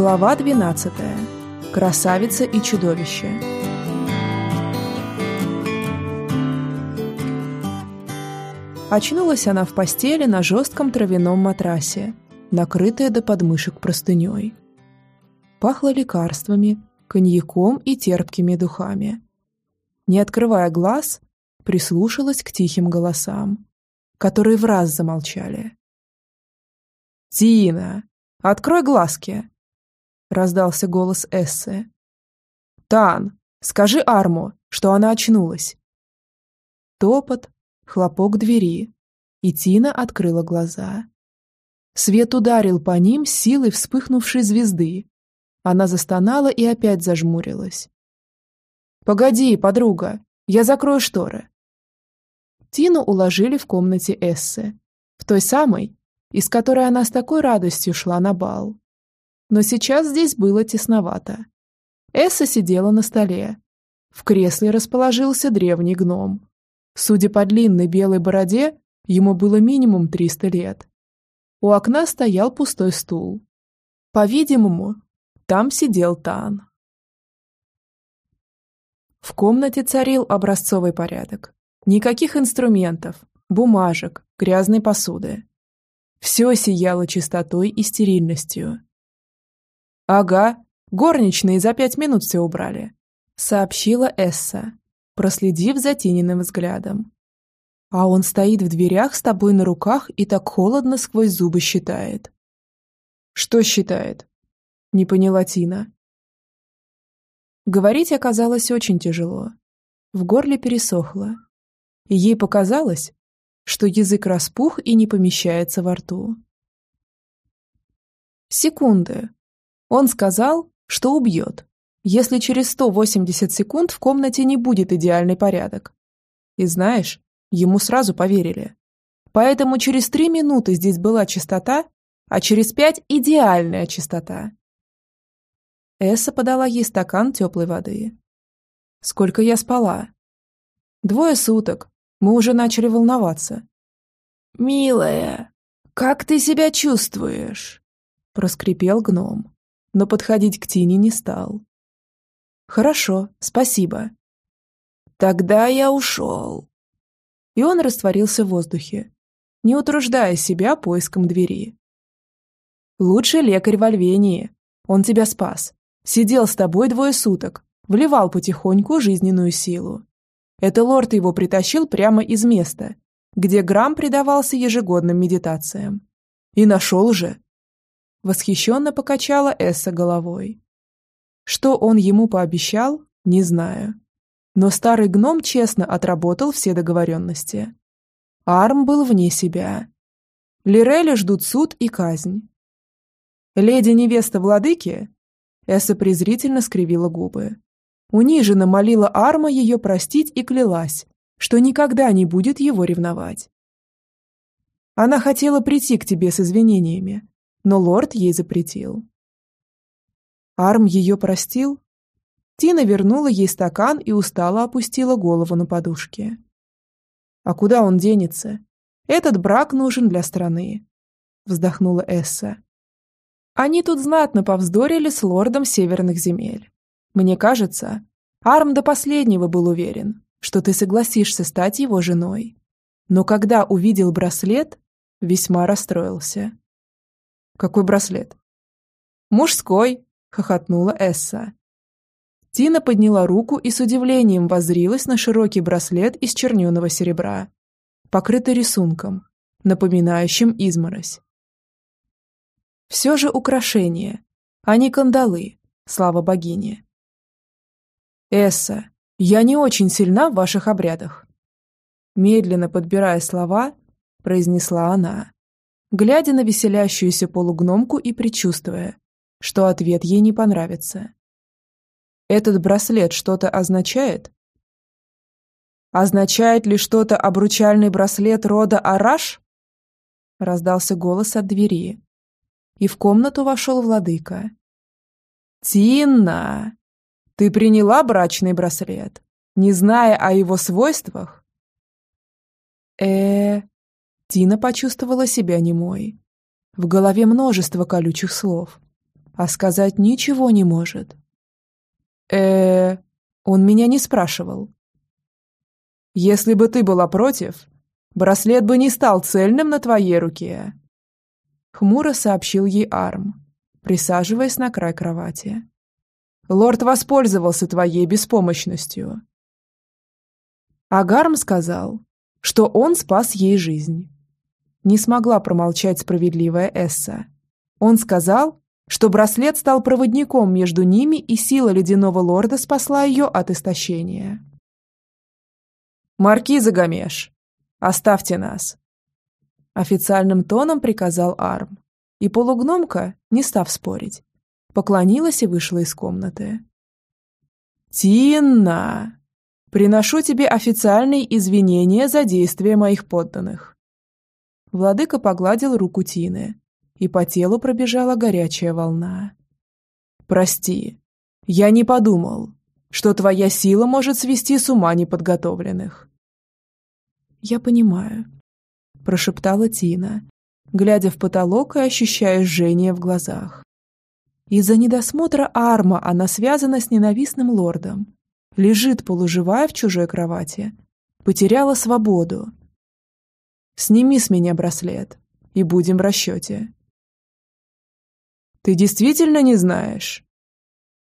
Глава 12. Красавица и чудовище. Очнулась она в постели на жестком травяном матрасе, накрытая до подмышек простыней. Пахло лекарствами, коньяком и терпкими духами. Не открывая глаз, прислушалась к тихим голосам, которые в раз замолчали. «Тина, открой глазки!» — раздался голос Эссы. «Тан, скажи Арму, что она очнулась!» Топот, хлопок двери, и Тина открыла глаза. Свет ударил по ним силой вспыхнувшей звезды. Она застонала и опять зажмурилась. «Погоди, подруга, я закрою шторы». Тину уложили в комнате Эссы, в той самой, из которой она с такой радостью шла на бал. Но сейчас здесь было тесновато. Эсса сидела на столе. В кресле расположился древний гном. Судя по длинной белой бороде, ему было минимум 300 лет. У окна стоял пустой стул. По-видимому, там сидел Тан. В комнате царил образцовый порядок. Никаких инструментов, бумажек, грязной посуды. Все сияло чистотой и стерильностью. «Ага, горничные за пять минут все убрали», — сообщила Эсса, проследив за Тининым взглядом. «А он стоит в дверях с тобой на руках и так холодно сквозь зубы считает». «Что считает?» — не поняла Тина. Говорить оказалось очень тяжело. В горле пересохло. Ей показалось, что язык распух и не помещается во рту. Секунды. Он сказал, что убьет, если через 180 секунд в комнате не будет идеальный порядок. И знаешь, ему сразу поверили. Поэтому через три минуты здесь была чистота, а через пять – идеальная чистота. Эсса подала ей стакан теплой воды. «Сколько я спала?» «Двое суток. Мы уже начали волноваться. «Милая, как ты себя чувствуешь?» Проскрипел гном, но подходить к Тине не стал. «Хорошо, спасибо». «Тогда я ушел». И он растворился в воздухе, не утруждая себя поиском двери. «Лучший лекарь в Альвении. Он тебя спас. Сидел с тобой двое суток, вливал потихоньку жизненную силу. Это лорд его притащил прямо из места, где Грамм предавался ежегодным медитациям. И нашел же. Восхищенно покачала Эсса головой. Что он ему пообещал, не знаю. Но старый гном честно отработал все договоренности. Арм был вне себя. Лиреля ждут суд и казнь. Леди-невеста владыки? Эсса презрительно скривила губы. Униженно молила Арма ее простить и клялась, что никогда не будет его ревновать. Она хотела прийти к тебе с извинениями, но лорд ей запретил. Арм ее простил? Тина вернула ей стакан и устало опустила голову на подушке. А куда он денется? Этот брак нужен для страны, вздохнула Эсса. Они тут знатно повздорили с лордом северных земель. Мне кажется, Арм до последнего был уверен, что ты согласишься стать его женой. Но когда увидел браслет, весьма расстроился. Какой браслет? Мужской, хохотнула Эсса. Тина подняла руку и с удивлением воззрилась на широкий браслет из черненого серебра, покрытый рисунком, напоминающим изморозь. Все же украшение, а не кандалы, слава богине. «Эсса, я не очень сильна в ваших обрядах». Медленно подбирая слова, произнесла она, глядя на веселящуюся полугномку и предчувствуя, что ответ ей не понравится. «Этот браслет что-то означает?» «Означает ли что-то обручальный браслет рода Араш?» Раздался голос от двери, и в комнату вошел владыка. «Тинна!» Ты приняла брачный браслет, не зная о его свойствах? э Тина почувствовала себя немой. В голове множество колючих слов. а сказать ничего не может. э он меня не спрашивал. Если бы ты была против, браслет бы не стал цельным на твоей руке. Хмуро сообщил ей Арм, присаживаясь на край кровати. Лорд воспользовался твоей беспомощностью. Агарм сказал, что он спас ей жизнь. Не смогла промолчать справедливая Эсса. Он сказал, что браслет стал проводником между ними, и сила ледяного лорда спасла ее от истощения. «Маркиза Гамеш, оставьте нас!» Официальным тоном приказал Арм, и полугномка, не став спорить, поклонилась и вышла из комнаты. «Тинна! Приношу тебе официальные извинения за действия моих подданных!» Владыка погладил руку Тины, и по телу пробежала горячая волна. «Прости, я не подумал, что твоя сила может свести с ума неподготовленных». «Я понимаю», – прошептала Тина, глядя в потолок и ощущая жжение в глазах. Из-за недосмотра Арма она связана с ненавистным лордом, лежит полуживая в чужой кровати, потеряла свободу. «Сними с меня браслет, и будем в расчете», ты действительно не знаешь?»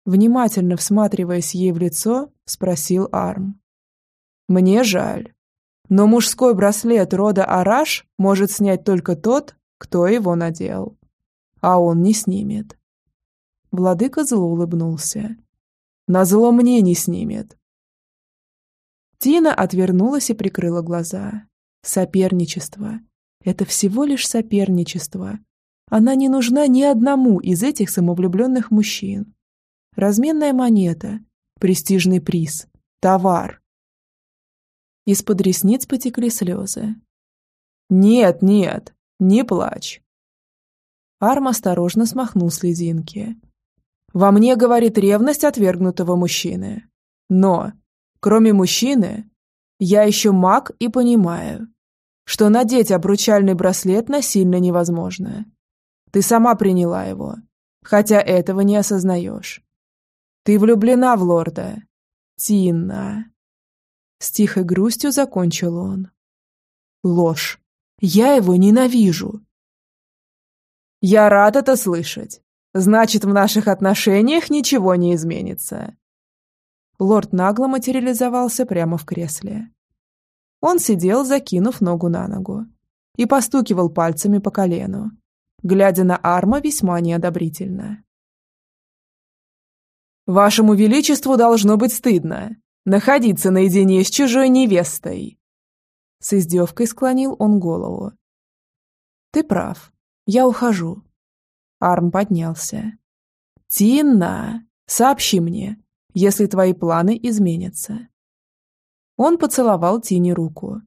Внимательно всматриваясь ей в лицо, спросил Арм. «Мне жаль, но мужской браслет рода Араш может снять только тот, кто его надел. А он не снимет». Владыка зло улыбнулся. «Назло мне не снимет». Тина отвернулась и прикрыла глаза. Соперничество. Это всего лишь соперничество, она не нужна ни одному из этих самовлюбленных мужчин. Разменная монета, престижный приз, товар. Из-под ресниц потекли слезы. «Нет, нет, не плачь!» Арм осторожно смахнул слезинки. «Во мне говорит ревность отвергнутого мужчины. Но, кроме мужчины, я еще маг и понимаю, что надеть обручальный браслет насильно невозможно. Ты сама приняла его, хотя этого не осознаешь. Ты влюблена в лорда. Тина. С тихой грустью закончил он. Ложь. Я его ненавижу. Я рад это слышать. Значит, в наших отношениях ничего не изменится. Лорд нагло материализовался прямо в кресле. Он сидел, закинув ногу на ногу, и постукивал пальцами по колену, глядя на Арма весьма неодобрительно. «Вашему Величеству должно быть стыдно находиться наедине с чужой невестой!» С издевкой склонил он голову. «Ты прав. Я ухожу». Арм поднялся. «Тина, сообщи мне, если твои планы изменятся». Он поцеловал Тине руку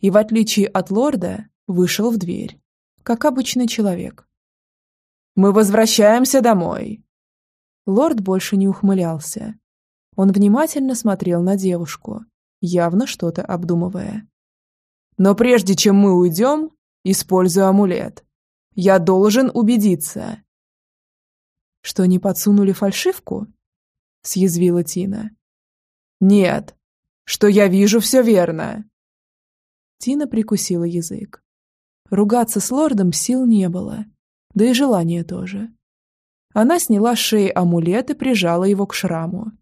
и, в отличие от лорда, вышел в дверь как обычный человек. «Мы возвращаемся домой!» Лорд больше не ухмылялся. Он внимательно смотрел на девушку, явно что-то обдумывая. «Но прежде чем мы уйдем, используй амулет. Я должен убедиться». «Что не подсунули фальшивку?» — съязвила Тина. «Нет, что я вижу все верно». Тина прикусила язык. Ругаться с лордом сил не было, да и желания тоже. Она сняла с шеи амулет и прижала его к шраму.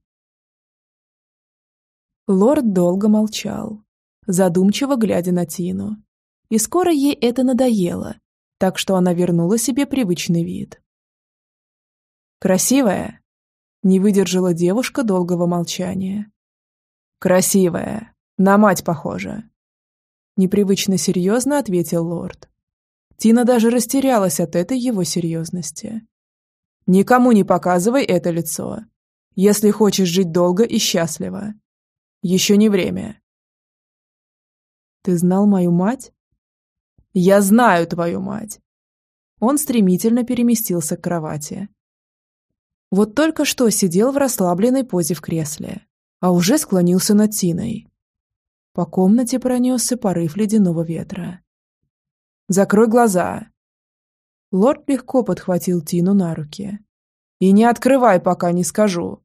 Лорд долго молчал, задумчиво глядя на Тину. И скоро ей это надоело, так что она вернула себе привычный вид. «Красивая?» — не выдержала девушка долгого молчания. «Красивая. На мать похожа», Непривычно серьезно ответил лорд. Тина даже растерялась от этой его серьезности. «Никому не показывай это лицо, если хочешь жить долго и счастливо. Еще не время». «Ты знал мою мать?» «Я знаю твою мать!» Он стремительно переместился к кровати. Вот только что сидел в расслабленной позе в кресле, а уже склонился над Тиной. По комнате пронесся порыв ледяного ветра. «Закрой глаза!» Лорд легко подхватил Тину на руки И не открывай, пока не скажу.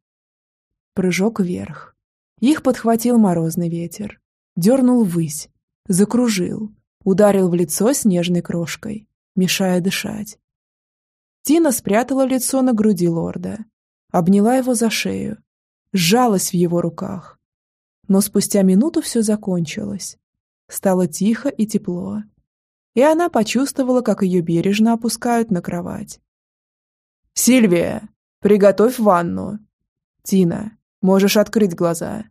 Прыжок вверх. Их подхватил морозный ветер. Дернул ввысь. Закружил. Ударил в лицо снежной крошкой, мешая дышать. Тина спрятала лицо на груди лорда. Обняла его за шею. Сжалась в его руках. Но спустя минуту все закончилось. Стало тихо и тепло. И она почувствовала, как ее бережно опускают на кровать. «Сильвия, приготовь ванну!» «Тина, можешь открыть глаза!»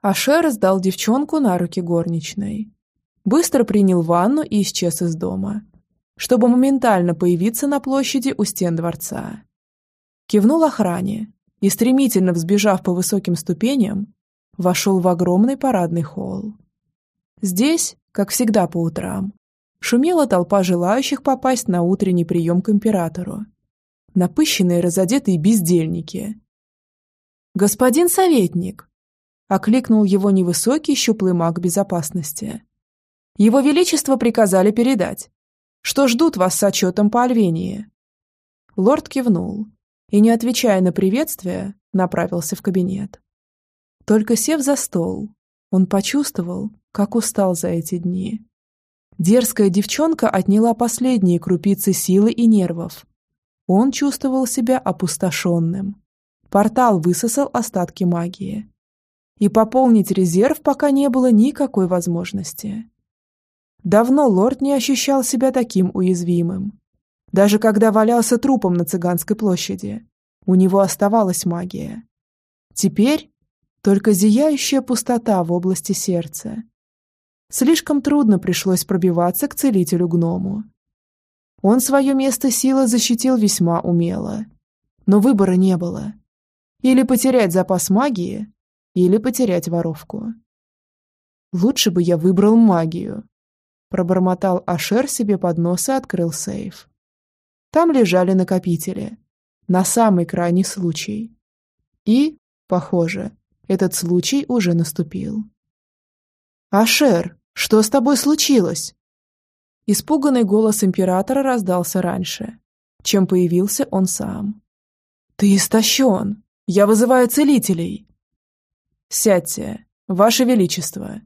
Ашер сдал девчонку на руки горничной. Быстро принял ванну и исчез из дома, чтобы моментально появиться на площади у стен дворца. Кивнул охране и, стремительно взбежав по высоким ступеням, вошел в огромный парадный холл. Здесь, как всегда по утрам, шумела толпа желающих попасть на утренний прием к императору напыщенные разодетые бездельники. «Господин советник!» — окликнул его невысокий щуплый маг безопасности. «Его Величество приказали передать, что ждут вас с отчетом по Альвении». Лорд кивнул и, не отвечая на приветствие, направился в кабинет. Только сев за стол, он почувствовал, как устал за эти дни. Дерзкая девчонка отняла последние крупицы силы и нервов, он чувствовал себя опустошенным. Портал высосал остатки магии. И пополнить резерв пока не было никакой возможности. Давно лорд не ощущал себя таким уязвимым. Даже когда валялся трупом на Цыганской площади, у него оставалась магия. Теперь только зияющая пустота в области сердца. Слишком трудно пришлось пробиваться к целителю-гному. Он свое место силы защитил весьма умело. Но выбора не было. Или потерять запас магии, или потерять воровку. «Лучше бы я выбрал магию», – пробормотал Ашер себе под нос и открыл сейф. Там лежали накопители. На самый крайний случай. И, похоже, этот случай уже наступил. «Ашер, что с тобой случилось?» Испуганный голос императора раздался раньше, чем появился он сам. «Ты истощен! Я вызываю целителей!» «Сядьте, Ваше Величество!»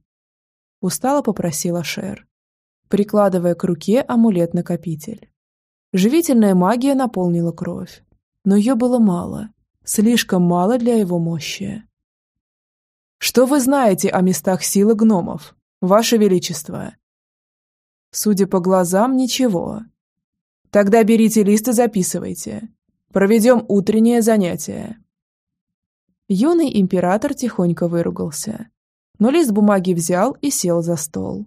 Устало попросила Шер, прикладывая к руке амулет-накопитель. Живительная магия наполнила кровь, но ее было мало, слишком мало для его мощи. «Что вы знаете о местах силы гномов, Ваше Величество?» Судя по глазам, ничего. Тогда берите лист и записывайте. Проведем утреннее занятие. Юный император тихонько выругался, но лист бумаги взял и сел за стол,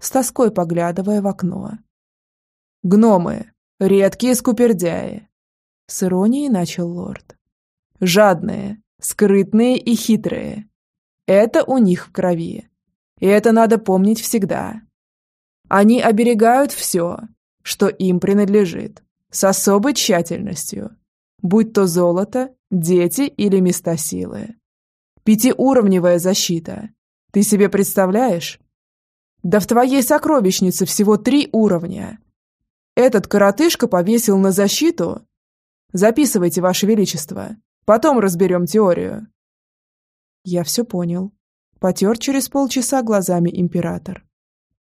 с тоской поглядывая в окно. «Гномы, редкие скупердяи!» С иронией начал лорд. «Жадные, скрытные и хитрые. Это у них в крови. И это надо помнить всегда. Они оберегают все, что им принадлежит, с особой тщательностью, будь то золото, дети или места силы. Пятиуровневая защита. Ты себе представляешь? Да в твоей сокровищнице всего три уровня. Этот коротышка повесил на защиту? Записывайте, Ваше Величество. Потом разберем теорию. Я все понял. Потер через полчаса глазами император.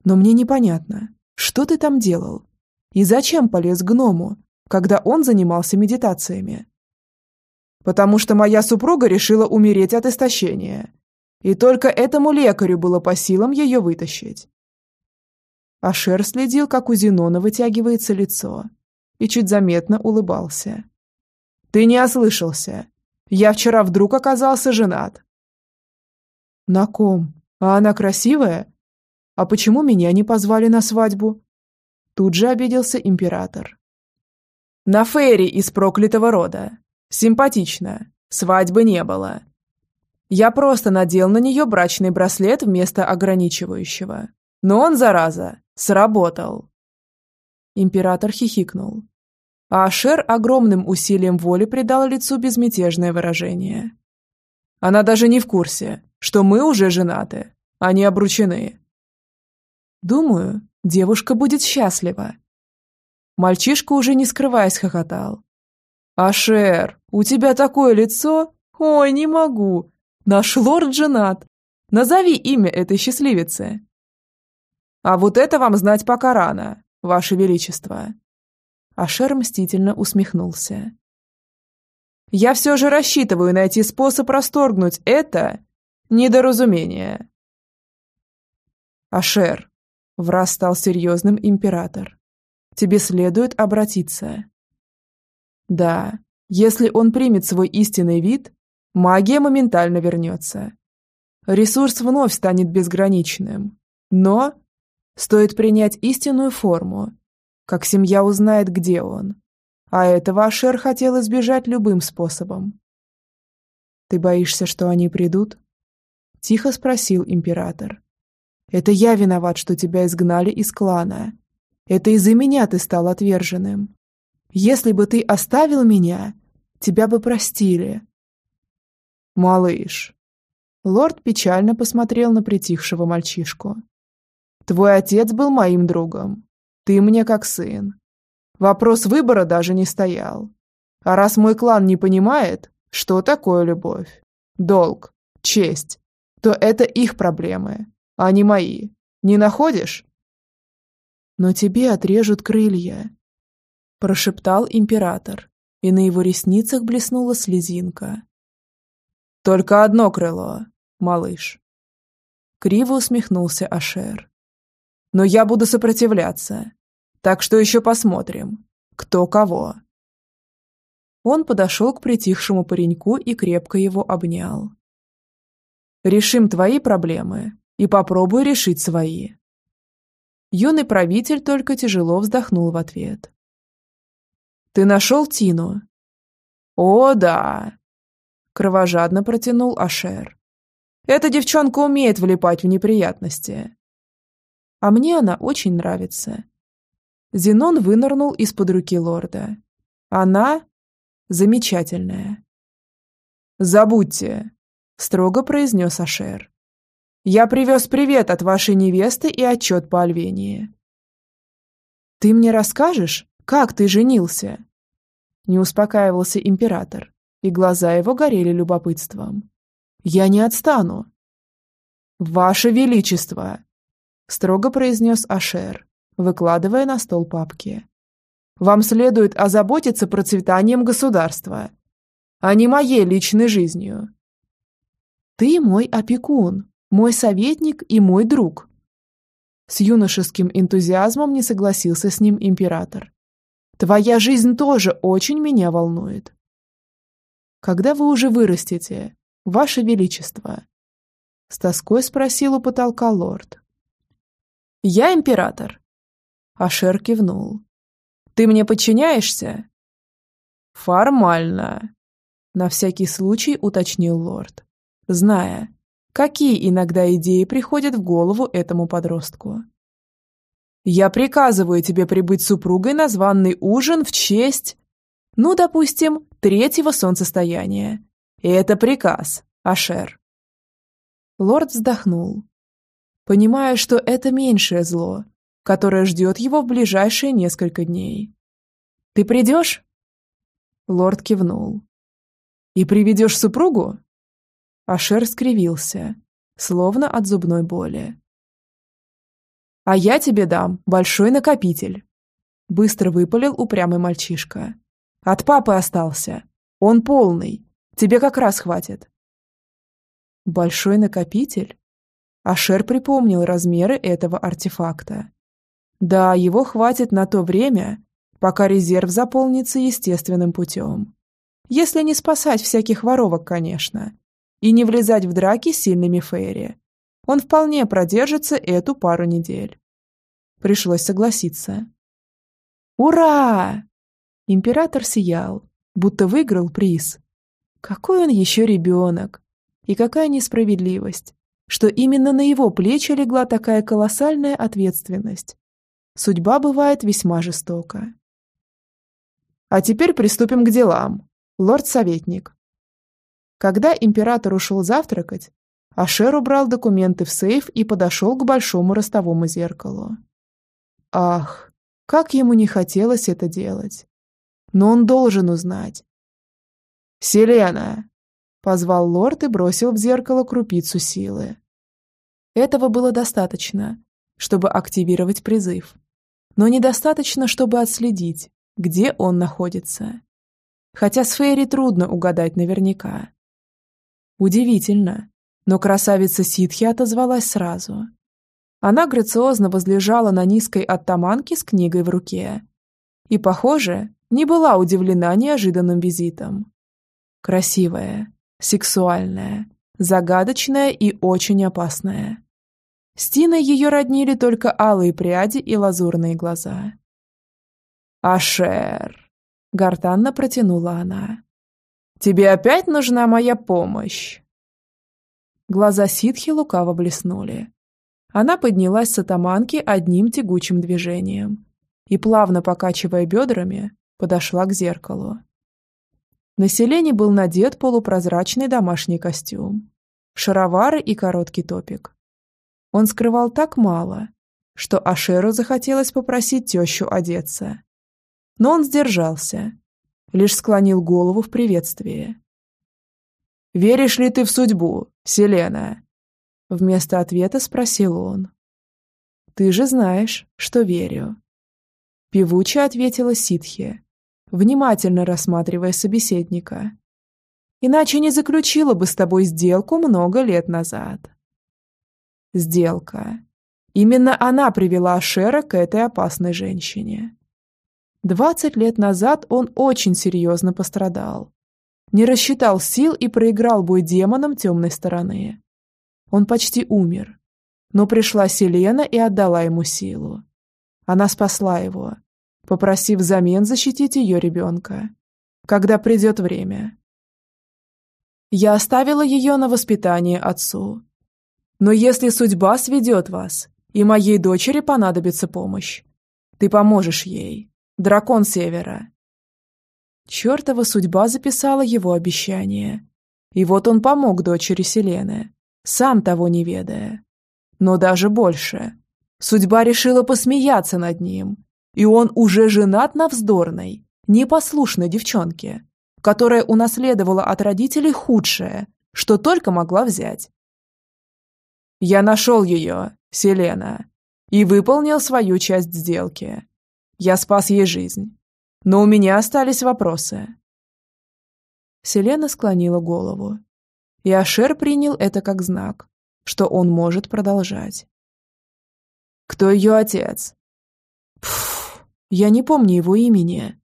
Но мне непонятно, что ты там делал? И зачем полез к гному, когда он занимался медитациями? Потому что моя супруга решила умереть от истощения. И только этому лекарю было по силам ее вытащить. Ашер следил, как у Зенона вытягивается лицо, и чуть заметно улыбался. «Ты не ослышался. Я вчера вдруг оказался женат». «На ком? А она красивая? А почему меня не позвали на свадьбу? Тут же обиделся император. На Фейри из проклятого рода. Симпатично. Свадьбы не было. Я просто надел на нее брачный браслет вместо ограничивающего. Но он, зараза, сработал. Император хихикнул. А Ашер огромным усилием воли придал лицу безмятежное выражение. Она даже не в курсе, что мы уже женаты, а не обручены. Думаю, девушка будет счастлива. Мальчишка уже не скрываясь хохотал. «Ашер, у тебя такое лицо? Ой, не могу! Наш лорд женат! Назови имя этой счастливицы!» «А вот это вам знать пока рано, ваше величество!» Ашер мстительно усмехнулся. «Я все же рассчитываю найти способ расторгнуть это недоразумение!» «Ашер!» — враз стал серьезным император. «Тебе следует обратиться». «Да, если он примет свой истинный вид, магия моментально вернется. Ресурс вновь станет безграничным. Но стоит принять истинную форму, как семья узнает, где он. А этого Ашер хотел избежать любым способом. «Ты боишься, что они придут?» Тихо спросил император. Это я виноват, что тебя изгнали из клана. Это из-за меня ты стал отверженным. Если бы ты оставил меня, тебя бы простили. Малыш. Лорд печально посмотрел на притихшего мальчишку. Твой отец был моим другом. Ты мне как сын. Вопрос выбора даже не стоял. А раз мой клан не понимает, что такое любовь, долг, честь, то это их проблемы, а не мои. Не находишь?» «Но тебе отрежут крылья», – прошептал император, и на его ресницах блеснула слезинка. «Только одно крыло, малыш». Криво усмехнулся Ашер. «Но я буду сопротивляться, так что еще посмотрим, кто кого». Он подошел к притихшему пареньку и крепко его обнял. «Решим твои проблемы, и попробуй решить свои». Юный правитель только тяжело вздохнул в ответ. «Ты нашел Тину?» «О, да!» Кровожадно протянул Ашер. «Эта девчонка умеет влипать в неприятности». «А мне она очень нравится». Зенон вынырнул из-под руки лорда. «Она замечательная». «Забудьте», — строго произнес Ашер. Я привез привет от вашей невесты и отчет по Альвении». «Ты мне расскажешь, как ты женился?» Не успокаивался император, и глаза его горели любопытством. «Я не отстану». «Ваше Величество!» Строго произнес Ашер, выкладывая на стол папки. «Вам следует озаботиться процветанием государства, а не моей личной жизнью». «Ты мой опекун», мой советник и мой друг. С юношеским энтузиазмом не согласился с ним император. Твоя жизнь тоже очень меня волнует. Когда вы уже вырастете, ваше величество? С тоской спросил у потолка лорд. Я император. Ашер кивнул. Ты мне подчиняешься? Формально. На всякий случай уточнил лорд, зная, какие иногда идеи приходят в голову этому подростку. «Я приказываю тебе прибыть супругой на званный ужин в честь, ну, допустим, третьего солнцестояния. И это приказ, Ашер». Лорд вздохнул, понимая, что это меньшее зло, которое ждет его в ближайшие несколько дней. «Ты придешь?» Лорд кивнул. «И приведешь супругу?» Ашер скривился, словно от зубной боли. «А я тебе дам большой накопитель», — быстро выпалил упрямый мальчишка. «От папы остался. Он полный. Тебе как раз хватит». «Большой накопитель?» Ашер припомнил размеры этого артефакта. Да, его хватит на то время, пока резерв заполнится естественным путем. Если не спасать всяких воровок, конечно и не влезать в драки сильными Фейри. Он вполне продержится эту пару недель. Пришлось согласиться. «Ура!» Император сиял, будто выиграл приз. Какой он еще ребенок! И какая несправедливость, что именно на его плечи легла такая колоссальная ответственность. Судьба бывает весьма жестока. А теперь приступим к делам, лорд-советник. Когда император ушел завтракать, Ашер убрал документы в сейф и подошел к большому ростовому зеркалу. Ах, как ему не хотелось это делать. Но он должен узнать, «Селена!» – позвал лорд и бросил в зеркало крупицу силы. Этого было достаточно, чтобы активировать призыв, но недостаточно, чтобы отследить, где он находится. Хотя с Фейри трудно угадать наверняка. Удивительно, но красавица ситхи отозвалась сразу. Она грациозно возлежала на низкой оттаманке с книгой в руке. И, похоже, не была удивлена неожиданным визитом. Красивая, сексуальная, загадочная и очень опасная. С Тиной ее роднили только алые пряди и лазурные глаза. «Ашер!» — гортанно протянула она. «Тебе опять нужна моя помощь?» Глаза ситхи лукаво блеснули. Она поднялась с атаманки одним тягучим движением и, плавно покачивая бедрами, подошла к зеркалу. На Селене был надет полупрозрачный домашний костюм, шаровары и короткий топик. Он скрывал так мало, что Ашеру захотелось попросить тещу одеться. Но он сдержался, лишь склонил голову в приветствии. «Веришь ли ты в судьбу, Селена?» Вместо ответа спросил он. «Ты же знаешь, что верю». Певуче ответила ситхи, внимательно рассматривая собеседника. «Иначе не заключила бы с тобой сделку много лет назад». Сделка. Именно она привела Шера к этой опасной женщине. Двадцать лет назад он очень серьезно пострадал. Не рассчитал сил и проиграл бой демонам темной стороны. Он почти умер. Но пришла Селена и отдала ему силу. Она спасла его, попросив взамен защитить ее ребенка, когда придет время. Я оставила ее на воспитание отцу. Но если судьба сведет вас, и моей дочери понадобится помощь, ты поможешь ей, дракон Севера. Чертова судьба записала его обещание. И вот он помог дочери Селены, сам того не ведая. Но даже больше. Судьба решила посмеяться над ним, и он уже женат на вздорной, непослушной девчонке, которая унаследовала от родителей худшее, что только могла взять. Я нашел ее, Селена, и выполнил свою часть сделки. Я спас ей жизнь. Но у меня остались вопросы. Селена склонила голову, и Ашер принял это как знак, что он может продолжать. «Кто ее отец?» «Пф, я не помню его имени».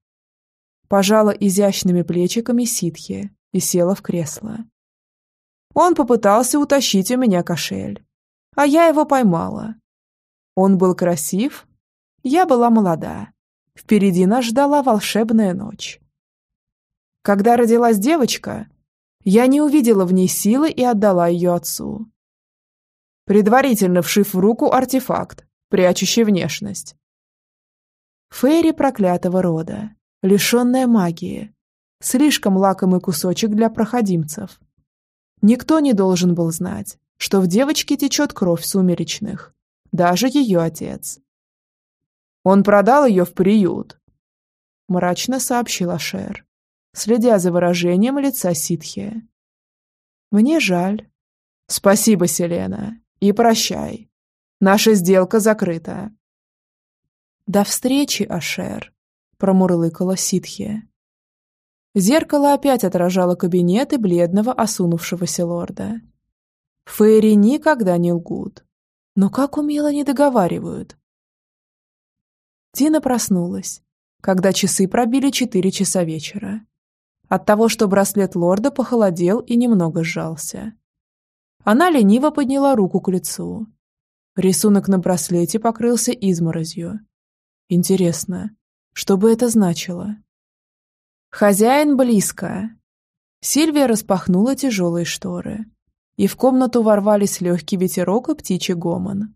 Пожала изящными плечиками ситхи и села в кресло. Он попытался утащить у меня кошель, а я его поймала. Он был красив, я была молода. Впереди нас ждала волшебная ночь. Когда родилась девочка, я не увидела в ней силы и отдала ее отцу. Предварительно вшив в руку артефакт, прячущий внешность. Фейри проклятого рода, лишенная магии, слишком лакомый кусочек для проходимцев. Никто не должен был знать, что в девочке течет кровь сумеречных, даже ее отец. Он продал ее в приют, мрачно сообщила Шер следя за выражением лица ситхи. «Мне жаль». «Спасибо, Селена, и прощай. Наша сделка закрыта». «До встречи, Ашер», — промурлыкала ситхи. Зеркало опять отражало кабинеты бледного осунувшегося лорда. Фейри никогда не лгут. Но как умело не договаривают. Тина проснулась, когда часы пробили четыре часа вечера. От того, что браслет лорда похолодел и немного сжался. Она лениво подняла руку к лицу. Рисунок на браслете покрылся изморозью. Интересно, что бы это значило? «Хозяин близко!» Сильвия распахнула тяжелые шторы, и в комнату ворвались легкий ветерок и птичий гомон.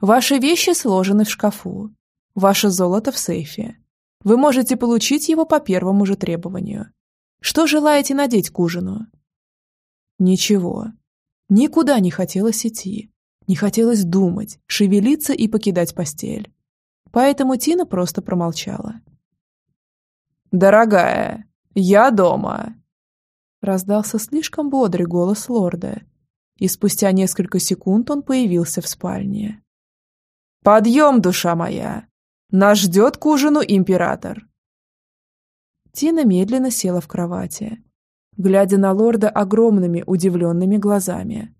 «Ваши вещи сложены в шкафу. Ваше золото в сейфе. Вы можете получить его по первому же требованию. Что желаете надеть к ужину?» Ничего. Никуда не хотелось идти. Не хотелось думать, шевелиться и покидать постель. Поэтому Тина просто промолчала. «Дорогая, я дома!» Раздался слишком бодрый голос лорда, и спустя несколько секунд он появился в спальне. «Подъем, душа моя! Нас ждет к ужину император!» Тина медленно села в кровати, глядя на лорда огромными удивленными глазами.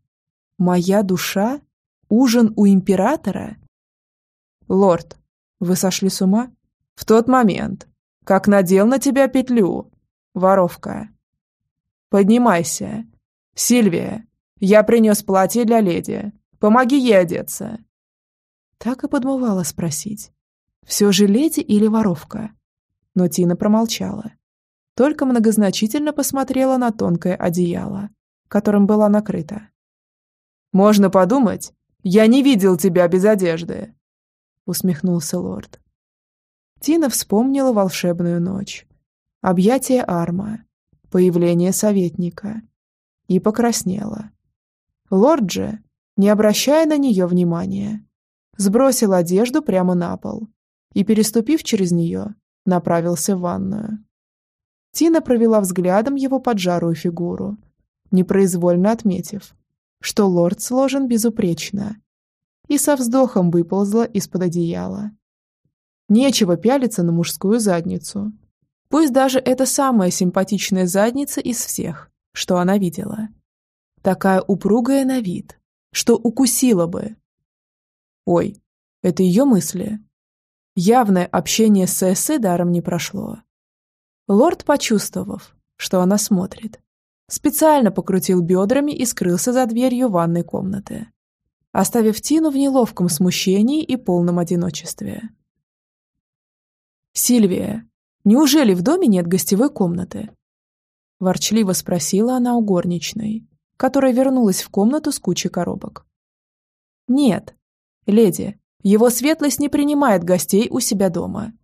«Моя душа? Ужин у императора?» «Лорд, вы сошли с ума? В тот момент, как надел на тебя петлю, воровка!» «Поднимайся. Сильвия, я принес платье для леди. Помоги ей одеться». Так и подмывала спросить. Все же леди или воровка? Но Тина промолчала. Только многозначительно посмотрела на тонкое одеяло, которым была накрыта. «Можно подумать, я не видел тебя без одежды», усмехнулся лорд. Тина вспомнила волшебную ночь. Объятие Арма, появление советника. И покраснела. Лорд же, не обращая на нее внимания, сбросил одежду прямо на пол и, переступив через нее, направился в ванную. Тина провела взглядом его поджарую фигуру, непроизвольно отметив, что лорд сложен безупречно, и со вздохом выползла из-под одеяла. Нечего пялиться на мужскую задницу, Пусть даже это самая симпатичная задница из всех, что она видела. Такая упругая на вид, что укусила бы. Ой, это ее мысли. Явное общение с Эссе даром не прошло. Лорд, почувствовав, что она смотрит, специально покрутил бедрами и скрылся за дверью ванной комнаты, оставив Тину в неловком смущении и полном одиночестве. «Сильвия, Неужели в доме нет гостевой комнаты?» Ворчливо спросила она у горничной, которая вернулась в комнату с кучей коробок. «Нет, леди, его светлость не принимает гостей у себя дома.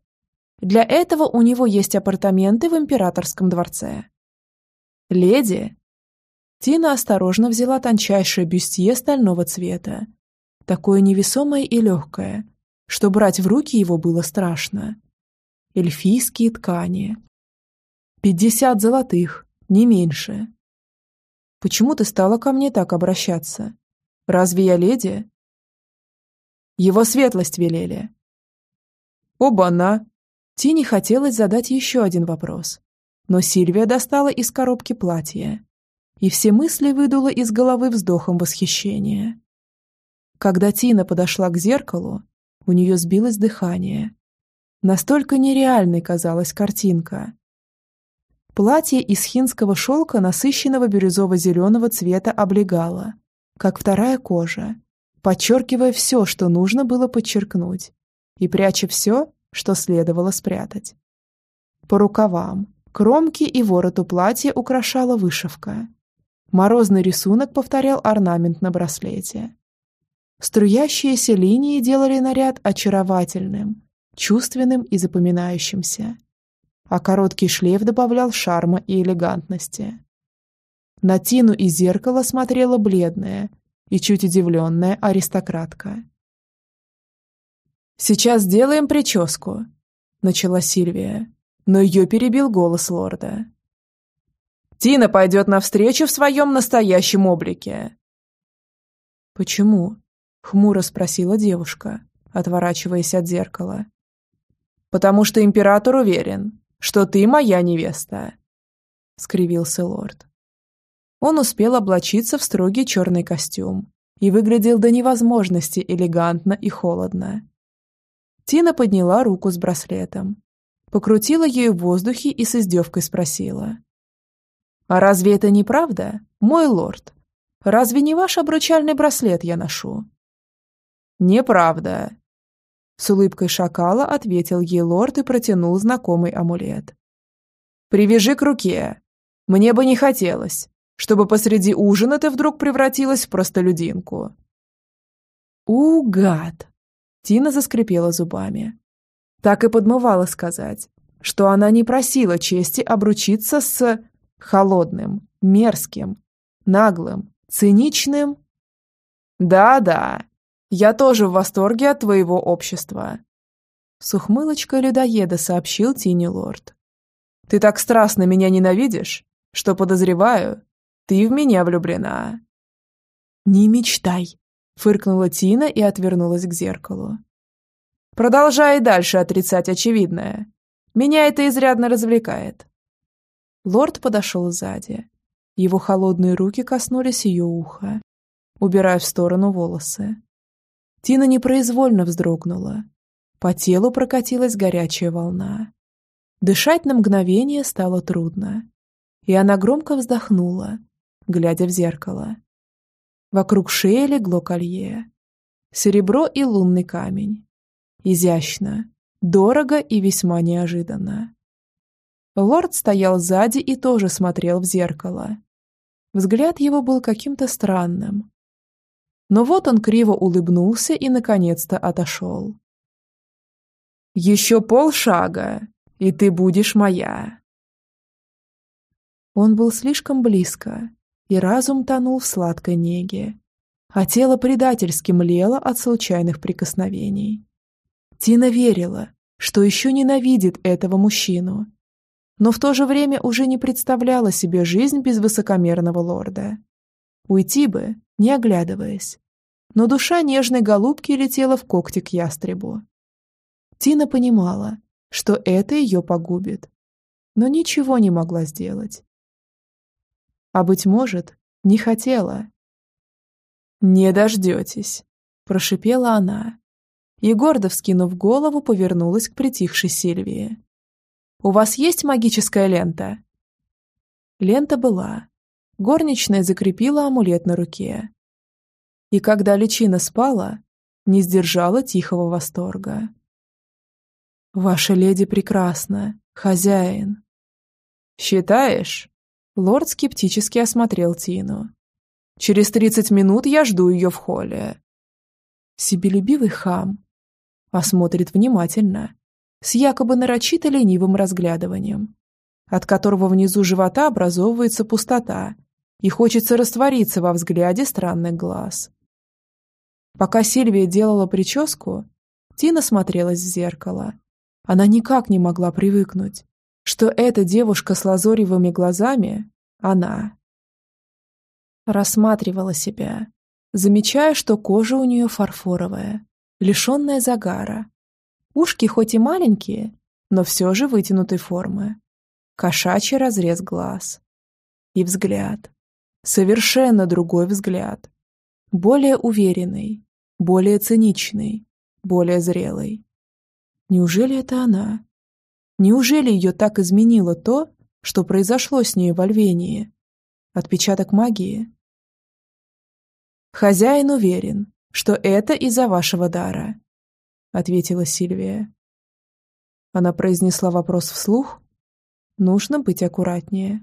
Для этого у него есть апартаменты в императорском дворце». «Леди?» Тина осторожно взяла тончайшее бюстье стального цвета, такое невесомое и легкое, что брать в руки его было страшно эльфийские ткани. Пятьдесят золотых, не меньше. Почему ты стала ко мне так обращаться? Разве я леди? Его светлость велели. Оба-на! Тине хотелось задать еще один вопрос, но Сильвия достала из коробки платье, и все мысли выдула из головы вздохом восхищения. Когда Тина подошла к зеркалу, у нее сбилось дыхание, Настолько нереальной казалась картинка. Платье из хинского шелка насыщенного бирюзово-зеленого цвета облегало, как вторая кожа, подчеркивая все, что нужно было подчеркнуть, и пряча все, что следовало спрятать. По рукавам, кромке и вороту платья украшала вышивка. Морозный рисунок повторял орнамент на браслете. Струящиеся линии делали наряд очаровательным, чувственным и запоминающимся. А короткий шлейф добавлял шарма и элегантности. На Тину из зеркала смотрела бледная и чуть удивленная аристократка. «Сейчас сделаем прическу», — начала Сильвия, но ее перебил голос лорда. «Тина пойдет навстречу в своем настоящем облике». «Почему?» — хмуро спросила девушка, отворачиваясь от зеркала потому что император уверен, что ты моя невеста», — скривился лорд. Он успел облачиться в строгий черный костюм и выглядел до невозможности элегантно и холодно. Тина подняла руку с браслетом, покрутила ею в воздухе и с издевкой спросила. «А разве это не правда, мой лорд? Разве не ваш обручальный браслет я ношу?» «Неправда», с улыбкой шакала ответил ей лорд и протянул знакомый амулет. «Привяжи к руке. Мне бы не хотелось, чтобы посреди ужина ты вдруг превратилась в простолюдинку». «У, гад!» Тина заскрипела зубами. Так и подмывала сказать, что она не просила чести обручиться с холодным, мерзким, наглым, циничным. «Да-да, я тоже в восторге от твоего общества. С ухмылочкой людоеда сообщил Тини Лорд. Ты так страстно меня ненавидишь, что подозреваю, ты в меня влюблена». «Не мечтай», — фыркнула Тина и отвернулась к зеркалу. «Продолжай дальше отрицать очевидное. Меня это изрядно развлекает». Лорд подошел сзади. Его холодные руки коснулись ее уха, убирая в сторону волосы. Тина непроизвольно вздрогнула. По телу прокатилась горячая волна. Дышать на мгновение стало трудно. И она громко вздохнула, глядя в зеркало. Вокруг шеи легло колье. Серебро и лунный камень. Изящно, дорого и весьма неожиданно. Лорд стоял сзади и тоже смотрел в зеркало. Взгляд его был каким-то странным. Но вот он криво улыбнулся и наконец-то отошел. «Еще полшага, и ты будешь моя!» Он был слишком близко, и разум тонул в сладкой неге, а тело предательски млело от случайных прикосновений. Тина верила, что еще ненавидит этого мужчину, но в то же время уже не представляла себе жизнь без высокомерного лорда. Уйти бы, не оглядываясь. Но душа нежной голубки летела в когти к ястребу. Тина понимала, что это ее погубит, но ничего не могла сделать. А, быть может, не хотела. «Не дождетесь», – прошипела она. И гордо вскинув голову, повернулась к притихшей Сильвии. «У вас есть магическая лента?» Лента была. Горничная закрепила амулет на руке. И когда личина спала, не сдержала тихого восторга. «Ваша леди прекрасна, хозяин». «Считаешь?» Лорд скептически осмотрел Тину. «Через тридцать минут я жду ее в холле». Себелюбивый хам. Осмотрит внимательно, с якобы нарочито ленивым разглядыванием, от которого внизу живота образовывается пустота и хочется раствориться во взгляде странных глаз. Пока Сильвия делала прическу, Тина смотрелась в зеркало. Она никак не могла привыкнуть, что эта девушка с лазоревыми глазами – она. Рассматривала себя, замечая, что кожа у нее фарфоровая, лишенная загара. Ушки хоть и маленькие, но все же вытянутой формы. Кошачий разрез глаз. И взгляд. Совершенно другой взгляд. Более уверенный, более циничный, более зрелый. Неужели это она? Неужели ее так изменило то, что произошло с ней в Альвении? Отпечаток магии? «Хозяин уверен, что это из-за вашего дара», — ответила Сильвия. Она произнесла вопрос вслух. Нужно быть аккуратнее.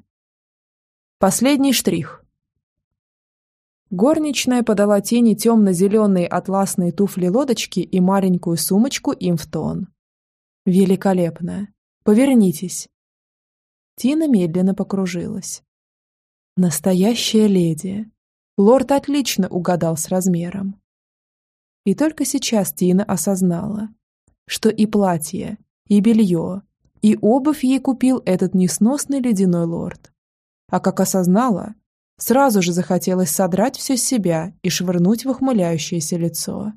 Последний штрих. Горничная подала тени темно-зеленые атласные туфли-лодочки и маленькую сумочку им в тон. Великолепно. Повернитесь!» Тина медленно покружилась. Настоящая леди. Лорд отлично угадал с размером. И только сейчас Тина осознала, что и платье, и белье, и обувь ей купил этот несносный ледяной лорд. А как осознала, сразу же захотелось содрать все с себя и швырнуть в ухмыляющееся лицо.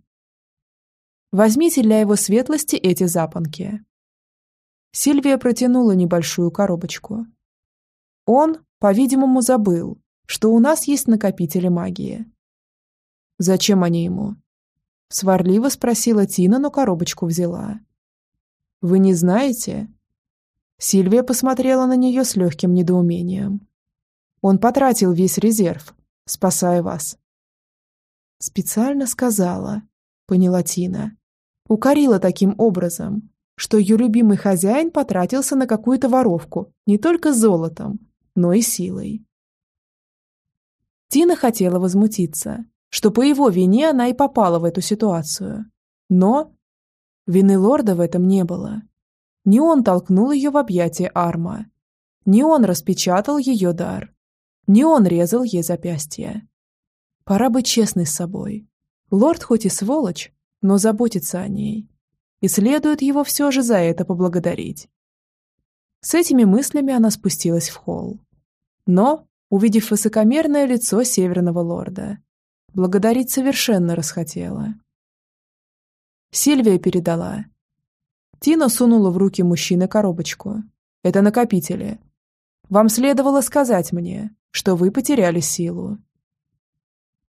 Возьмите для его светлости эти запонки. Сильвия протянула небольшую коробочку. Он, по-видимому, забыл, что у нас есть накопители магии. «Зачем они ему?» Сварливо спросила Тина, но коробочку взяла. «Вы не знаете?» Сильвия посмотрела на нее с легким недоумением. «Он потратил весь резерв, спасая вас». «Специально сказала», — поняла Тина. «Укорила таким образом, что ее любимый хозяин потратился на какую-то воровку не только золотом, но и силой. Тина хотела возмутиться, что по его вине она и попала в эту ситуацию. Но вины лорда в этом не было. Не он толкнул ее в объятия Арма. Не он распечатал ее дар. Не он резал ей запястье. Пора быть честной с собой. Лорд хоть и сволочь, но заботится о ней и следует его все же за это поблагодарить. С этими мыслями она спустилась в холл. Но, увидев высокомерное лицо северного лорда, благодарить совершенно расхотела. Сильвия передала. Тина сунула в руки мужчины коробочку. «Это накопители. Вам следовало сказать мне, что вы потеряли силу».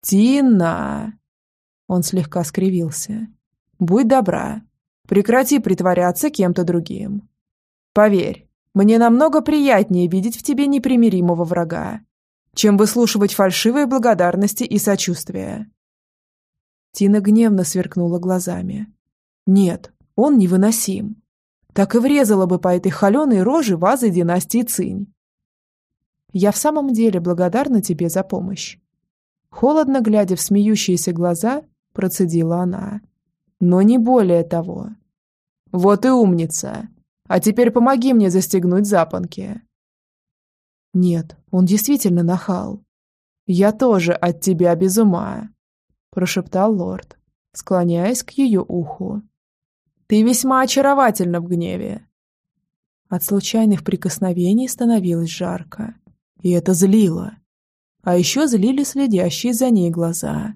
«Тина!» Он слегка скривился. «Будь добра. Прекрати притворяться кем-то другим. Поверь, мне намного приятнее видеть в тебе непримиримого врага, чем выслушивать фальшивые благодарности и сочувствия». Тина гневно сверкнула глазами. «Нет, он невыносим. Так и врезала бы по этой холеной роже вазы династии Цинь. Я в самом деле благодарна тебе за помощь. Холодно глядя в смеющиеся глаза, процедила она. Но не более того. Вот и умница. А теперь помоги мне застегнуть запонки. Нет, он действительно нахал. Я тоже от тебя без ума, прошептал лорд, склоняясь к ее уху. Ты весьма очаровательна в гневе. От случайных прикосновений становилось жарко. И это злило. А еще злили следящие за ней глаза.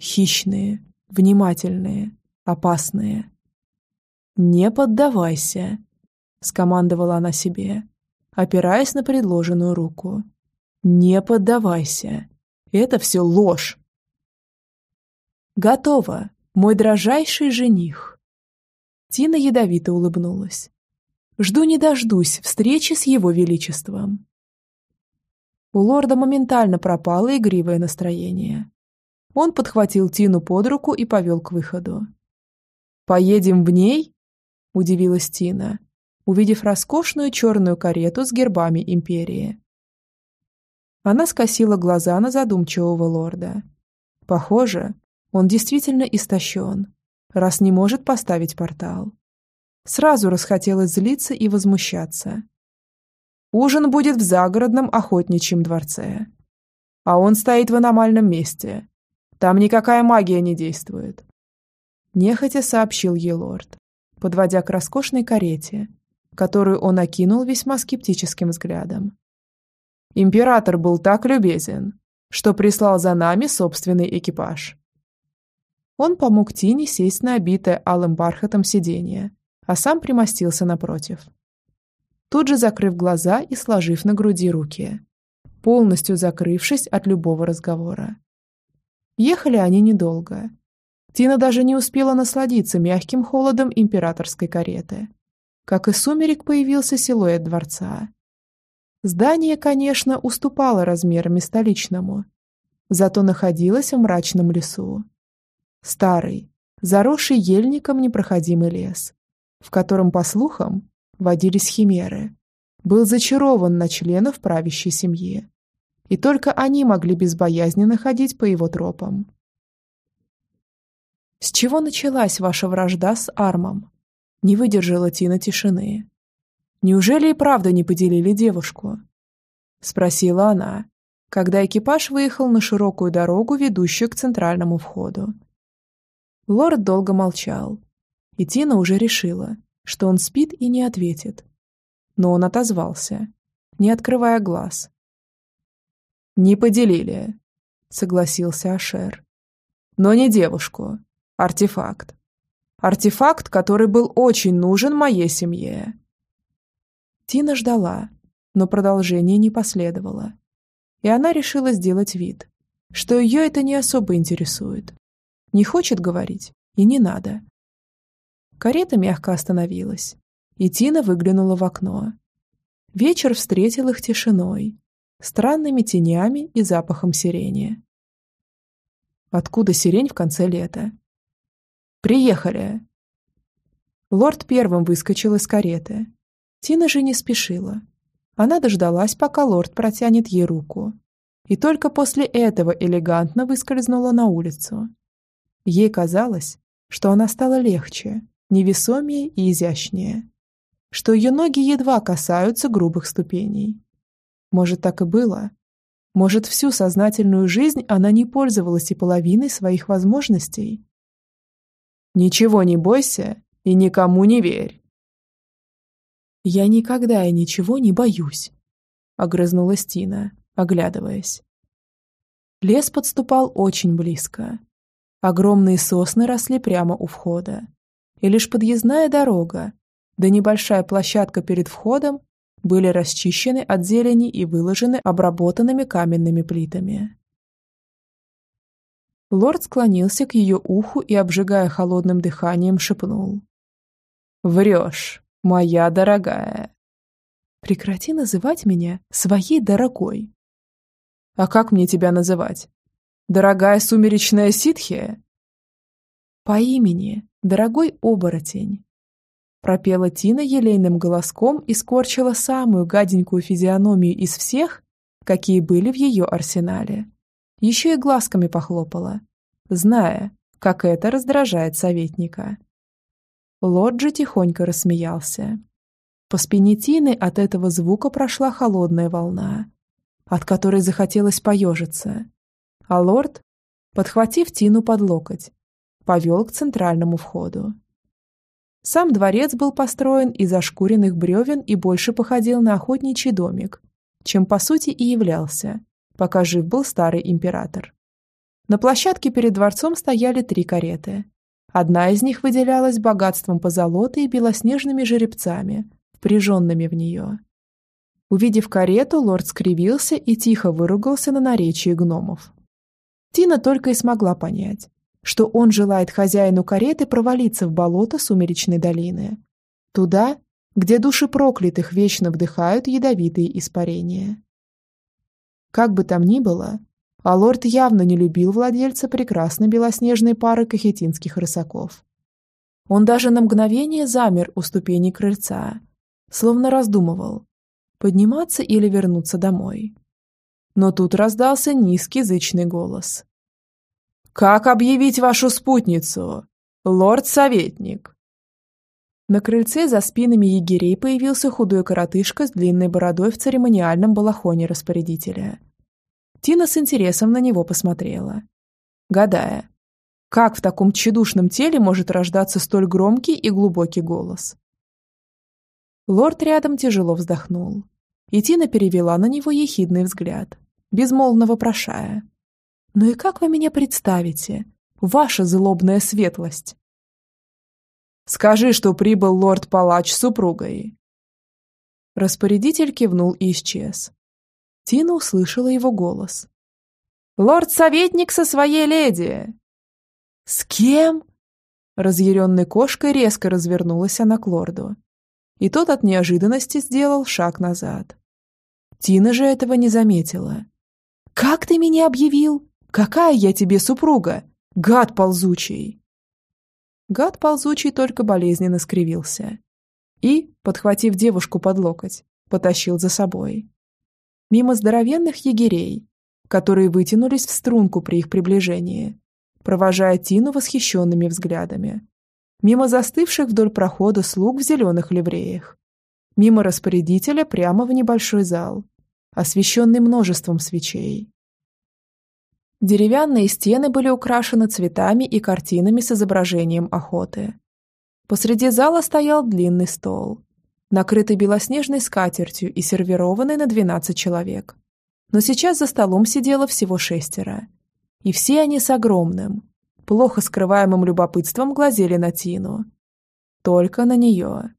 Хищные, внимательные, опасные. «Не поддавайся», — скомандовала она себе, опираясь на предложенную руку. «Не поддавайся. Это все ложь». «Готово, мой дрожайший жених». Тина ядовито улыбнулась. «Жду не дождусь встречи с его величеством». У лорда моментально пропало игривое настроение. Он подхватил Тину под руку и повел к выходу. «Поедем в ней?» – удивилась Тина, увидев роскошную черную карету с гербами империи. Она скосила глаза на задумчивого лорда. Похоже, он действительно истощен, раз не может поставить портал. Сразу расхотелось злиться и возмущаться. Ужин будет в загородном охотничьем дворце. А он стоит в аномальном месте. Там никакая магия не действует. Нехотя сообщил ей лорд, подводя к роскошной карете, которую он окинул весьма скептическим взглядом. Император был так любезен, что прислал за нами собственный экипаж. Он помог Тине сесть на обитое алым бархатом сиденье, а сам примостился напротив тут же закрыв глаза и сложив на груди руки, полностью закрывшись от любого разговора. Ехали они недолго. Тина даже не успела насладиться мягким холодом императорской кареты. Как и сумерек появился силуэт дворца. Здание, конечно, уступало размерами столичному, зато находилось в мрачном лесу. Старый, заросший ельником непроходимый лес, в котором, по слухам, водились химеры, был зачарован на членов правящей семьи. И только они могли безбоязненно ходить по его тропам. «С чего началась ваша вражда с Армом?» Не выдержала Тина тишины. «Неужели и правда не поделили девушку?» Спросила она, когда экипаж выехал на широкую дорогу, ведущую к центральному входу. Лорд долго молчал, и Тина уже решила, что он спит и не ответит. Но он отозвался, не открывая глаз. «Не поделили», — согласился Ашер. «Но не девушку. Артефакт. Артефакт, который был очень нужен моей семье». Тина ждала, но продолжение не последовало. И она решила сделать вид, что ее это не особо интересует. Не хочет говорить, и не надо. Карета мягко остановилась, и Тина выглянула в окно. Вечер встретил их тишиной, странными тенями и запахом сирени. Откуда сирень в конце лета? «Приехали!» Лорд первым выскочил из кареты. Тина же не спешила. Она дождалась, пока лорд протянет ей руку. И только после этого элегантно выскользнула на улицу. Ей казалось, что она стала легче, невесомее и изящнее, что ее ноги едва касаются грубых ступеней. Может, так и было? Может, всю сознательную жизнь она не пользовалась и половиной своих возможностей? «Ничего не бойся и никому не верь». «Я никогда и ничего не боюсь», — огрызнулась Тина, оглядываясь. Лес подступал очень близко. Огромные сосны росли прямо у входа. И лишь подъездная дорога, да небольшая площадка перед входом были расчищены от зелени и выложены обработанными каменными плитами. Лорд склонился к ее уху и, обжигая холодным дыханием, шепнул. «Врешь, моя дорогая!» «Прекрати называть меня своей дорогой!» «А как мне тебя называть? Дорогая сумеречная ситхия?» «По имени, дорогой оборотень!» Пропела Тина елейным голоском и скорчила самую гаденькую физиономию из всех, какие были в ее арсенале. Еще и глазками похлопала, зная, как это раздражает советника. Лоджи тихонько рассмеялся. По спине Тины от этого звука прошла холодная волна, от которой захотелось поежиться. А лорд, подхватив Тину под локоть, повел к центральному входу. Сам дворец был построен из ошкуренных бревен и больше походил на охотничий домик, чем по сути и являлся, пока жив был старый император. На площадке перед дворцом стояли три кареты. Одна из них выделялась богатством позолоты и белоснежными жеребцами, впряженными в нее. Увидев карету, лорд скривился и тихо выругался на наречии гномов. Тина только и смогла понять, что он желает хозяину кареты провалиться в болото сумеречной долины. Туда, где души проклятых вечно вдыхают ядовитые испарения. Как бы там ни было, а лорд явно не любил владельца прекрасной белоснежной пары кахетинских рысаков. Он даже на мгновение замер у ступеней крыльца, словно раздумывал, подниматься или вернуться домой. Но тут раздался низкий зычный голос. «Как объявить вашу спутницу? Лорд-советник!» На крыльце за спинами егерей появился худой коротышка с длинной бородой в церемониальном балахоне распорядителя. Тина с интересом на него посмотрела, гадая, как в таком тщедушном теле может рождаться столь громкий и глубокий голос. Лорд рядом тяжело вздохнул, и Тина перевела на него ехидный взгляд, безмолвно вопрошая. «Ну и как вы меня представите? Ваша злобная светлость!» «Скажи, что прибыл лорд-палач с супругой!» Распорядитель кивнул и исчез. Тина услышала его голос. «Лорд-советник со своей леди!» «С кем?» Разъяренной кошкой резко развернулась она к лорду. И тот от неожиданности сделал шаг назад. Тина же этого не заметила. «Как ты меня объявил?» Какая я тебе супруга? Гад ползучий!» Гад ползучий только болезненно скривился и, подхватив девушку под локоть, потащил за собой. Мимо здоровенных егерей, которые вытянулись в струнку при их приближении, провожая Тину восхищенными взглядами. Мимо застывших вдоль прохода слуг в зеленых ливреях. Мимо распорядителя прямо в небольшой зал, освещенный множеством свечей. Деревянные стены были украшены цветами и картинами с изображением охоты. Посреди зала стоял длинный стол, накрытый белоснежной скатертью и сервированный на 12 человек. Но сейчас за столом сидело всего шестеро. И все они с огромным, плохо скрываемым любопытством глазели на Тину. Только на нее.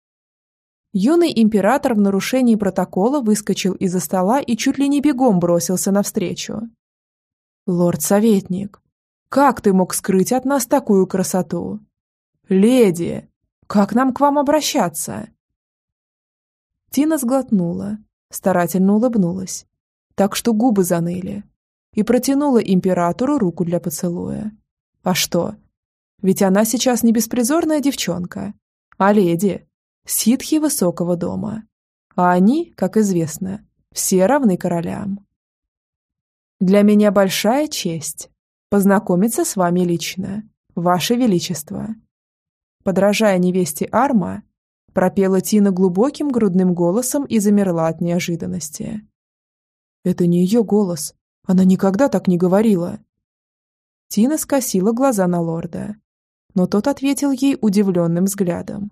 Юный император в нарушении протокола выскочил из-за стола и чуть ли не бегом бросился навстречу. «Лорд-советник, как ты мог скрыть от нас такую красоту? Леди, как нам к вам обращаться?» Тина сглотнула, старательно улыбнулась, так что губы заныли, и протянула императору руку для поцелуя. А что? Ведь она сейчас не беспризорная девчонка, а леди, ситхи высокого дома. А они, как известно, все равны королям. Для меня большая честь познакомиться с вами лично, ваше величество. Подражая невесте Арма, пропела Тина глубоким грудным голосом и замерла от неожиданности. Это не ее голос. Она никогда так не говорила. Тина скосила глаза на лорда, но тот ответил ей удивленным взглядом.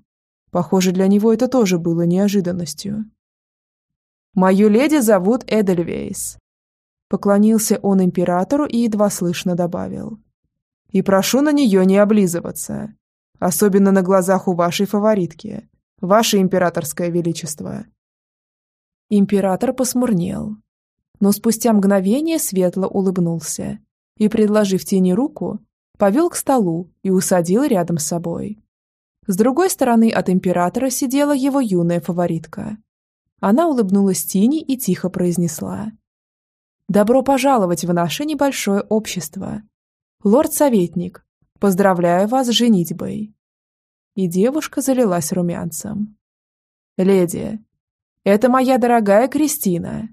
Похоже, для него это тоже было неожиданностью. Мою леди зовут Эдельвейс». Поклонился он императору и едва слышно добавил. «И прошу на нее не облизываться, особенно на глазах у вашей фаворитки, ваше императорское величество». Император посмурнел, но спустя мгновение светло улыбнулся и, предложив тени руку, повел к столу и усадил рядом с собой. С другой стороны от императора сидела его юная фаворитка. Она улыбнулась Тине и тихо произнесла. «Добро пожаловать в наше небольшое общество. Лорд-советник, поздравляю вас с женитьбой». И девушка залилась румянцем. «Леди, это моя дорогая Кристина»,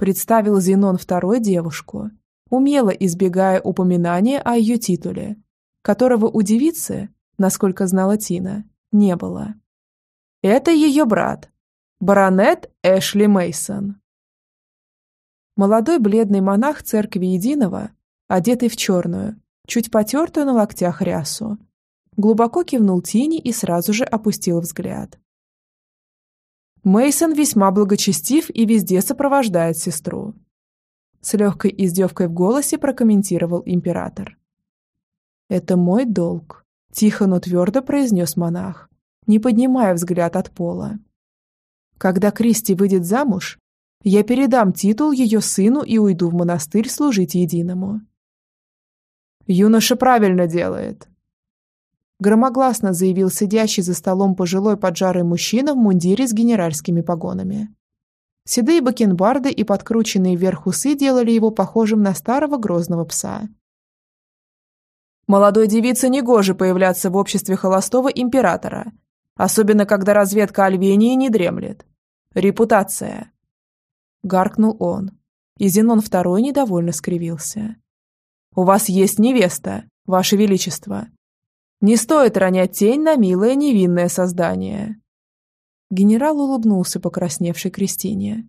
представил Зенон второй девушку, умело избегая упоминания о ее титуле, которого у девицы, насколько знала Тина, не было. Это ее брат, баронет Эшли Мейсон. Молодой бледный монах церкви Единого, одетый в черную, чуть потертую на локтях рясу, глубоко кивнул Тине и сразу же опустил взгляд. Мейсон весьма благочестив и везде сопровождает сестру. С легкой издевкой в голосе прокомментировал император. «Это мой долг», – тихо, но твердо произнес монах, не поднимая взгляд от пола. «Когда Кристи выйдет замуж, я передам титул ее сыну и уйду в монастырь служить единому». «Юноша правильно делает», громогласно заявил сидящий за столом пожилой поджарый мужчина в мундире с генеральскими погонами. Седые бакенбарды и подкрученные вверх усы делали его похожим на старого грозного пса. Молодой девице негоже появляться в обществе холостого императора, особенно когда разведка Альвении не дремлет. Репутация. Гаркнул он, и Зенон II недовольно скривился. «У вас есть невеста, ваше величество. Не стоит ронять тень на милое невинное создание. Генерал улыбнулся покрасневшей Кристине.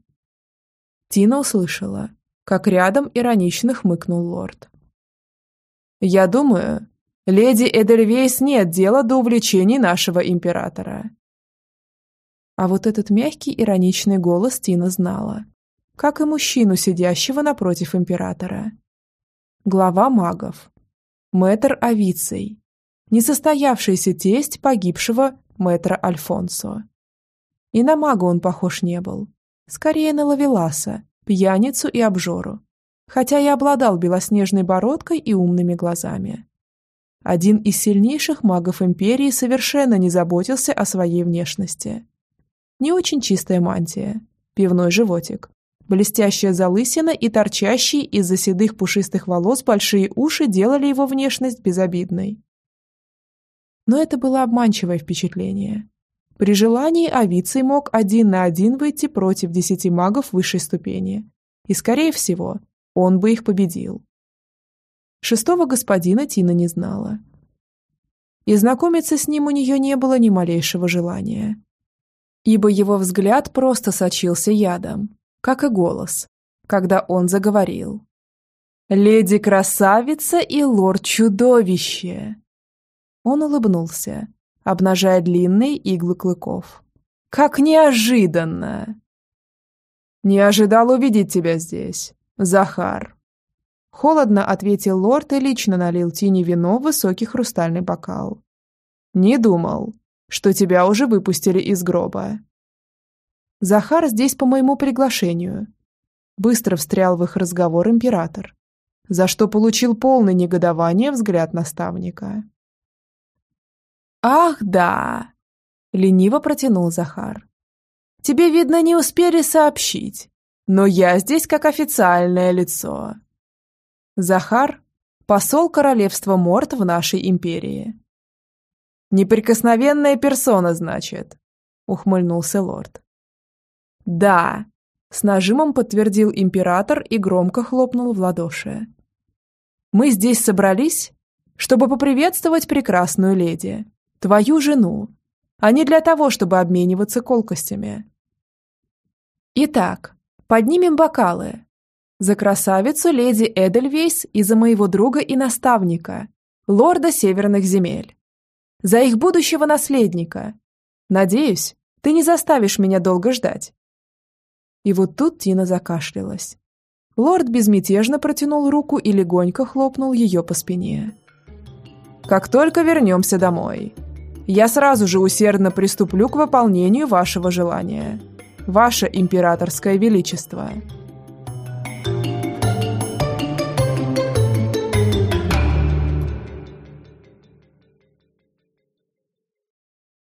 Тина услышала, как рядом иронично хмыкнул лорд. «Я думаю, леди Эдельвейс нет дела до увлечений нашего императора». А вот этот мягкий ироничный голос Тина знала, как и мужчину, сидящего напротив императора. Глава магов. Мэтр Авицей. Несостоявшийся тесть погибшего мэтра Альфонсо. И на мага он похож не был. Скорее на лавеласа, пьяницу и обжору. Хотя и обладал белоснежной бородкой и умными глазами. Один из сильнейших магов Империи совершенно не заботился о своей внешности. Не очень чистая мантия, пивной животик, блестящая залысина и торчащие из-за седых пушистых волос большие уши делали его внешность безобидной. Но это было обманчивое впечатление. При желании Авиций мог один на один выйти против десяти магов высшей ступени. И, скорее всего, он бы их победил. Шестого господина Тина не знала. И знакомиться с ним у нее не было ни малейшего желания. Ибо его взгляд просто сочился ядом, как и голос, когда он заговорил. «Леди-красавица и лорд-чудовище!» Он улыбнулся, обнажая длинные иглы клыков. «Как неожиданно!» «Не ожидал увидеть тебя здесь, Захар!» Холодно ответил лорд и лично налил Тине вино в высокий хрустальный бокал. «Не думал, что тебя уже выпустили из гроба». «Захар здесь по моему приглашению», быстро встрял в их разговор император, за что получил полное негодование взгляд наставника. «Ах, да!» — лениво протянул Захар. «Тебе, видно, не успели сообщить, но я здесь как официальное лицо». Захар — посол королевства Морт в нашей империи. «Неприкосновенная персона, значит», — ухмыльнулся лорд. «Да», — с нажимом подтвердил император и громко хлопнул в ладоши. «Мы здесь собрались, чтобы поприветствовать прекрасную леди, твою жену, а не для того, чтобы обмениваться колкостями. Итак, поднимем бокалы. За красавицу леди Эдельвейс и за моего друга и наставника, лорда северных земель. За их будущего наследника. Надеюсь, ты не заставишь меня долго ждать. И вот тут Тина закашлялась. Лорд безмятежно протянул руку и легонько хлопнул ее по спине. «Как только вернемся домой, я сразу же усердно приступлю к выполнению вашего желания. Ваше императорское величество. Thank you